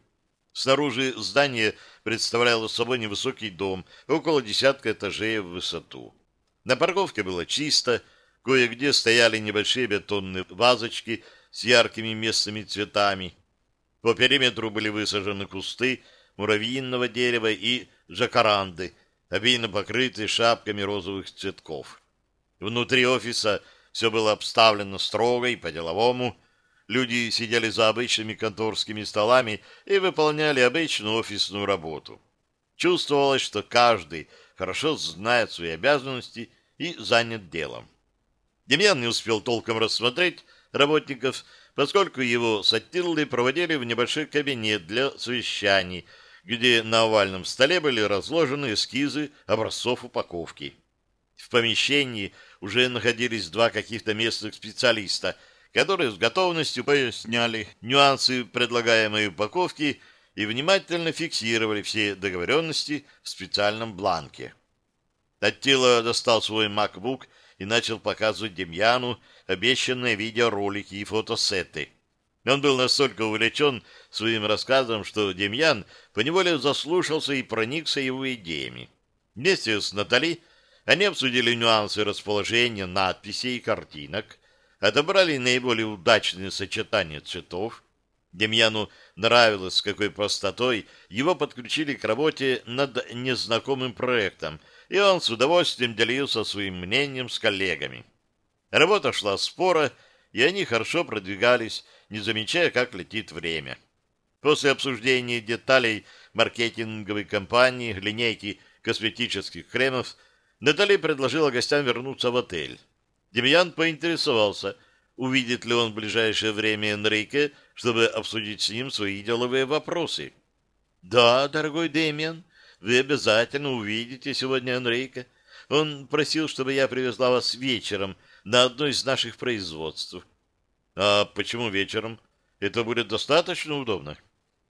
Снаружи здание представляло собой невысокий дом, около десятка этажей в высоту. На парковке было чисто, кое-где стояли небольшие бетонные вазочки с яркими местными цветами. По периметру были высажены кусты муравьиного дерева и жакаранды, обильно покрытые шапками розовых цветков. Внутри офиса все было обставлено строго и по-деловому. Люди сидели за обычными конторскими столами и выполняли обычную офисную работу. Чувствовалось, что каждый хорошо знает свои обязанности и занят делом. Демьян не успел толком рассмотреть работников, поскольку его с Аттиллой проводили в небольшой кабинет для совещаний – где на овальном столе были разложены эскизы образцов упаковки. В помещении уже находились два каких-то местных специалиста, которые с готовностью поясняли нюансы предлагаемой упаковки и внимательно фиксировали все договоренности в специальном бланке. Аттила достал свой MacBook и начал показывать Демьяну обещанные видеоролики и фотосеты. Он был настолько увлечен своим рассказом, что Демьян поневоле заслушался и проникся его идеями. Вместе с Натали они обсудили нюансы расположения надписей и картинок, отобрали наиболее удачные сочетания цветов. Демьяну нравилось, с какой простотой его подключили к работе над незнакомым проектом, и он с удовольствием делился своим мнением с коллегами. Работа шла спора, и они хорошо продвигались, не замечая, как летит время. После обсуждения деталей маркетинговой кампании, линейки косметических кремов, Натали предложила гостям вернуться в отель. Демьян поинтересовался, увидит ли он в ближайшее время Энрике, чтобы обсудить с ним свои деловые вопросы. «Да, дорогой Демьян, вы обязательно увидите сегодня Энрике. Он просил, чтобы я привезла вас вечером на одно из наших производств. А почему вечером? Это будет достаточно удобно.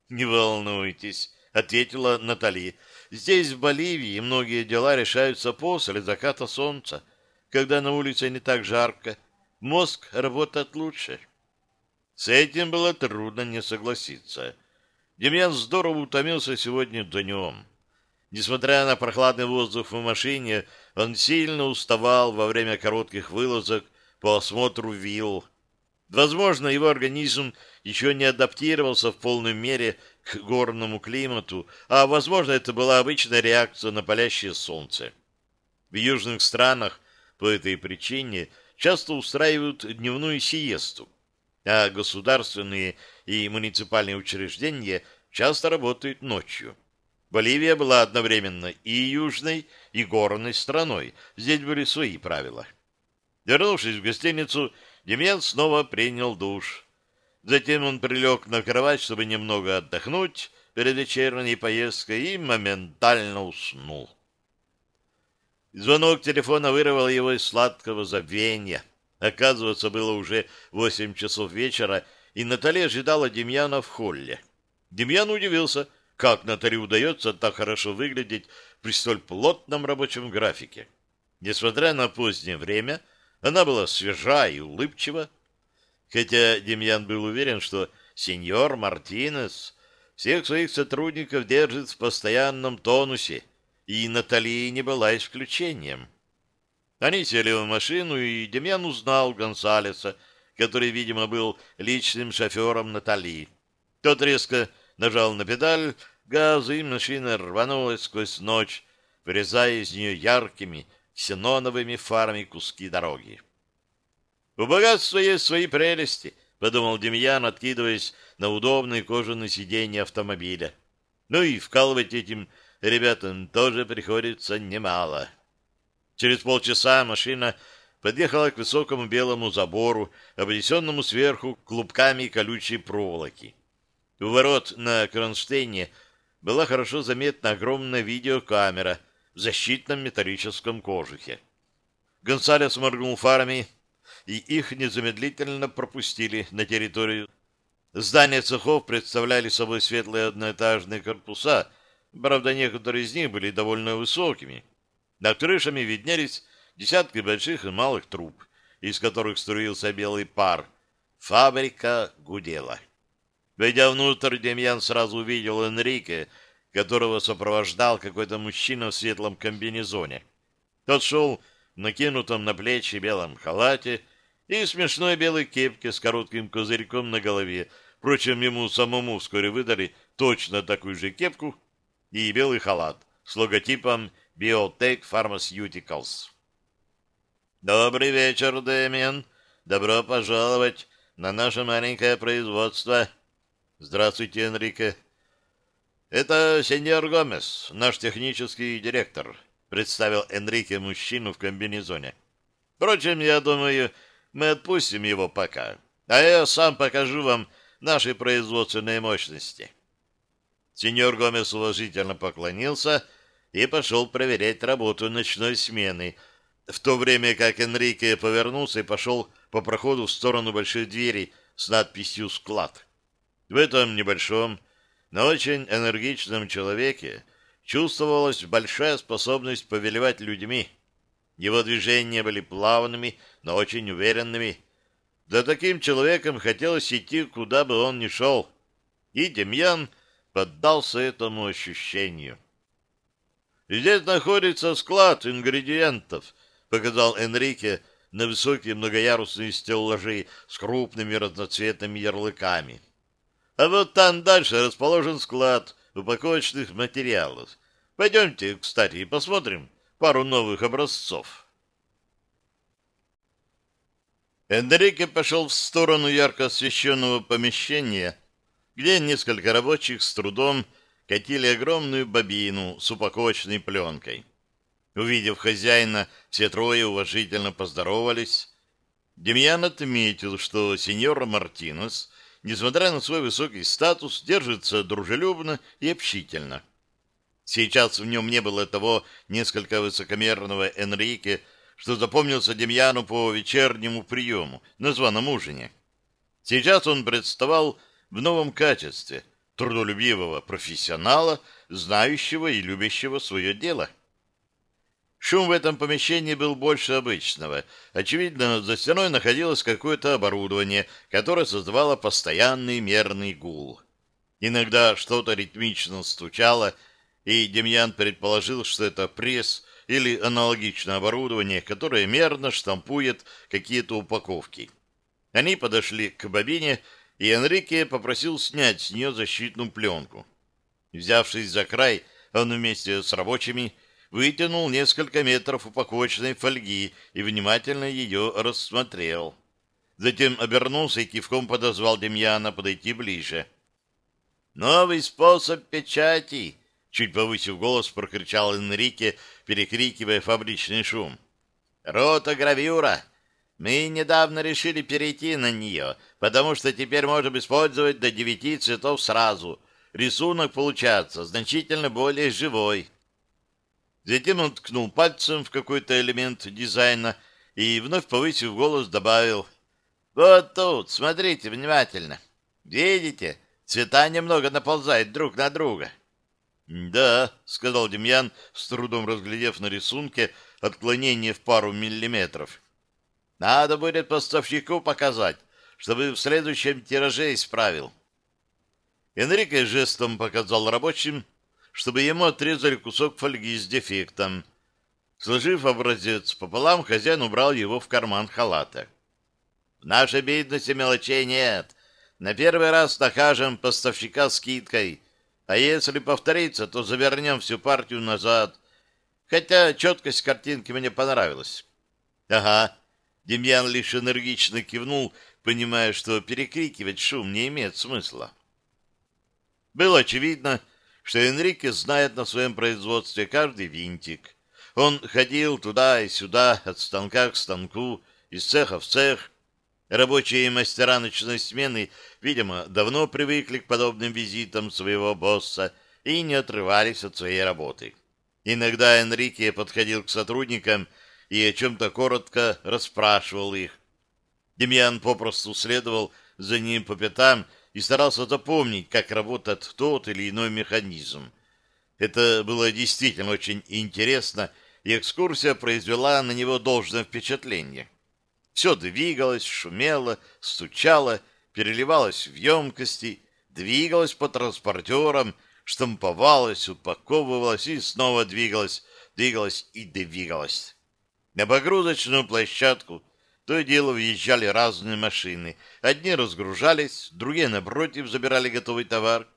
Не волнуйтесь, ответила Натали. Здесь, в Боливии, многие дела решаются после заката солнца, когда на улице не так жарко. Мозг работает лучше. С этим было трудно не согласиться. Демьян здорово утомился сегодня днем. Несмотря на прохладный воздух в машине, он сильно уставал во время коротких вылазок по осмотру вилл. Возможно, его организм еще не адаптировался в полной мере к горному климату, а, возможно, это была обычная реакция на палящее солнце. В южных странах по этой причине часто устраивают дневную сиесту, а государственные и муниципальные учреждения часто работают ночью. Боливия была одновременно и южной, и горной страной. Здесь были свои правила. Вернувшись в гостиницу, Демьян снова принял душ. Затем он прилег на кровать, чтобы немного отдохнуть перед вечерней поездкой, и моментально уснул. Звонок телефона вырвал его из сладкого забвения. Оказывается, было уже восемь часов вечера, и Натали ожидала Демьяна в холле. Демьян удивился, как Натали удается так хорошо выглядеть при столь плотном рабочем графике. Несмотря на позднее время, она была свежа и улыбчива. Хотя Демьян был уверен, что сеньор Мартинес всех своих сотрудников держит в постоянном тонусе, и Натали не была исключением. Они сели в машину, и Демьян узнал Гонсалеса, который, видимо, был личным шофером Натали. Тот резко нажал на педаль газа, и машина рванулась сквозь ночь, вырезая из нее яркими ксеноновыми фарами куски дороги. «У богатства есть свои прелести», — подумал Демьян, откидываясь на удобное кожаное сиденье автомобиля. «Ну и вкалывать этим ребятам тоже приходится немало». Через полчаса машина подъехала к высокому белому забору, обнесенному сверху клубками колючей проволоки. У ворот на кронштейне была хорошо заметна огромная видеокамера в защитном металлическом кожухе. Гонсалес моргнул фарами, и их незамедлительно пропустили на территорию. Здания цехов представляли собой светлые одноэтажные корпуса, правда, некоторые из них были довольно высокими. Над крышами виднелись десятки больших и малых труб, из которых струился белый пар. Фабрика гудела. Войдя внутрь, Демьян сразу увидел Энрике, которого сопровождал какой-то мужчина в светлом комбинезоне. Тот шел в накинутом на плечи белом халате и смешной белой кепке с коротким козырьком на голове. Впрочем, ему самому вскоре выдали точно такую же кепку и белый халат с логотипом Biotech Pharmaceuticals. Добрый вечер, Дэмиан. Добро пожаловать на наше маленькое производство. Здравствуйте, Энрике. Это сеньор Гомес, наш технический директор, представил Энрике мужчину в комбинезоне. Впрочем, я думаю, мы отпустим его пока, а я сам покажу вам наши производственные мощности. Сеньор Гомес уважительно поклонился и пошел проверять работу ночной смены, в то время как Энрике повернулся и пошел по проходу в сторону большой двери с надписью «Склад». В этом небольшом, но очень энергичном человеке чувствовалась большая способность повелевать людьми. Его движения были плавными, но очень уверенными. Да таким человеком хотелось идти, куда бы он ни шел. И Демьян поддался этому ощущению. «Здесь находится склад ингредиентов», — показал Энрике на высокие многоярусные стеллажи с крупными разноцветными ярлыками. «А вот там дальше расположен склад упаковочных материалов. Пойдемте, кстати, и посмотрим пару новых образцов». Энрике пошел в сторону ярко освещенного помещения, где несколько рабочих с трудом катили огромную бобину с упаковочной пленкой. Увидев хозяина, все трое уважительно поздоровались. Демьян отметил, что сеньор Мартинес, несмотря на свой высокий статус, держится дружелюбно и общительно. Сейчас в нем не было того несколько высокомерного Энрике, что запомнился Демьяну по вечернему приему на ужине. Сейчас он представал в новом качестве трудолюбивого профессионала, знающего и любящего свое дело. Шум в этом помещении был больше обычного. Очевидно, за стеной находилось какое-то оборудование, которое создавало постоянный мерный гул. Иногда что-то ритмично стучало, и Демьян предположил, что это пресс или аналогичное оборудование, которое мерно штампует какие-то упаковки. Они подошли к бобине, и Энрике попросил снять с нее защитную пленку. Взявшись за край, он вместе с рабочими вытянул несколько метров упаковочной фольги и внимательно ее рассмотрел. Затем обернулся и кивком подозвал Демьяна подойти ближе. «Новый способ печати!» — чуть повысив голос, прокричал Энрике, перекрикивая фабричный шум. «Ротогравюра! Мы недавно решили перейти на нее, потому что теперь можем использовать до девяти цветов сразу. Рисунок получается значительно более живой». Затем он ткнул пальцем в какой-то элемент дизайна и, вновь повысив голос, добавил «Вот тут, смотрите внимательно. Видите, цвета немного наползают друг на друга». «Да», — сказал Демьян, с трудом разглядев на рисунке отклонение в пару миллиметров. «Надо будет поставщику показать, чтобы в следующем тираже исправил». Энрике жестом показал рабочим, чтобы ему отрезали кусок фольги с дефектом. Сложив образец пополам, хозяин убрал его в карман халата. В нашей бизнесе мелочей нет. На первый раз накажем поставщика скидкой, а если повторится, то завернем всю партию назад. Хотя четкость картинки мне понравилась. Ага. Демьян лишь энергично кивнул, понимая, что перекрикивать шум не имеет смысла. Было очевидно, что Энрике знает на своем производстве каждый винтик. Он ходил туда и сюда, от станка к станку, из цеха в цех. Рабочие мастера ночной смены, видимо, давно привыкли к подобным визитам своего босса и не отрывались от своей работы. Иногда Энрике подходил к сотрудникам и о чем-то коротко расспрашивал их. Демьян попросту следовал за ним по пятам и старался запомнить, как работает тот или иной механизм. Это было действительно очень интересно, и экскурсия произвела на него должное впечатление. Все двигалось, шумело, стучало, переливалось в емкости, двигалось по транспортерам, штамповалось, упаковывалось и снова двигалось, двигалось и двигалось. На погрузочную площадку то и дело въезжали разные машины. Одни разгружались, другие, напротив, забирали готовый товар.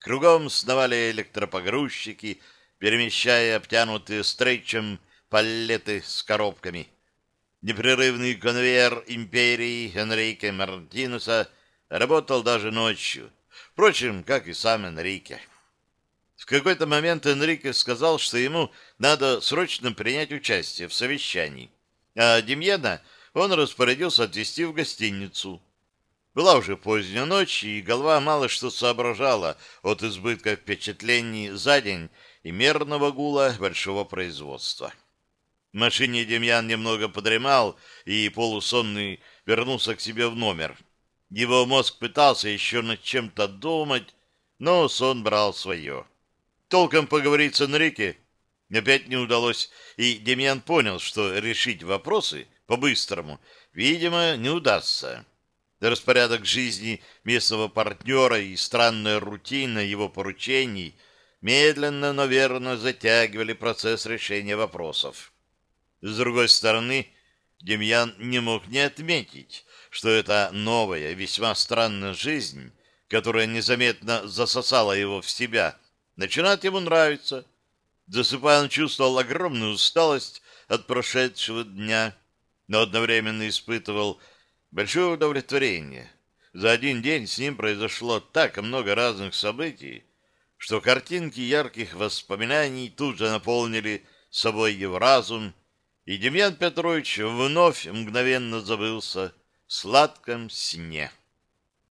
Кругом сновали электропогрузчики, перемещая обтянутые стрейчем палеты с коробками. Непрерывный конвейер империи Энрике Мартинуса работал даже ночью. Впрочем, как и сам Энрике. В какой-то момент Энрике сказал, что ему надо срочно принять участие в совещании. А Демьена он распорядился отвезти в гостиницу. Была уже поздняя ночь, и голова мало что соображала от избытка впечатлений за день и мерного гула большого производства. В машине Демьян немного подремал, и полусонный вернулся к себе в номер. Его мозг пытался еще над чем-то думать, но сон брал свое. Толком поговорить с Энрике опять не удалось, и Демьян понял, что решить вопросы — по-быстрому, видимо, не удастся. Распорядок жизни местного партнера и странная рутина его поручений медленно, но верно затягивали процесс решения вопросов. С другой стороны, Демьян не мог не отметить, что эта новая, весьма странная жизнь, которая незаметно засосала его в себя, начинает ему нравиться. Засыпая, он чувствовал огромную усталость от прошедшего дня, но одновременно испытывал большое удовлетворение. За один день с ним произошло так много разных событий, что картинки ярких воспоминаний тут же наполнили собой его разум, и Демьян Петрович вновь мгновенно забылся в сладком сне.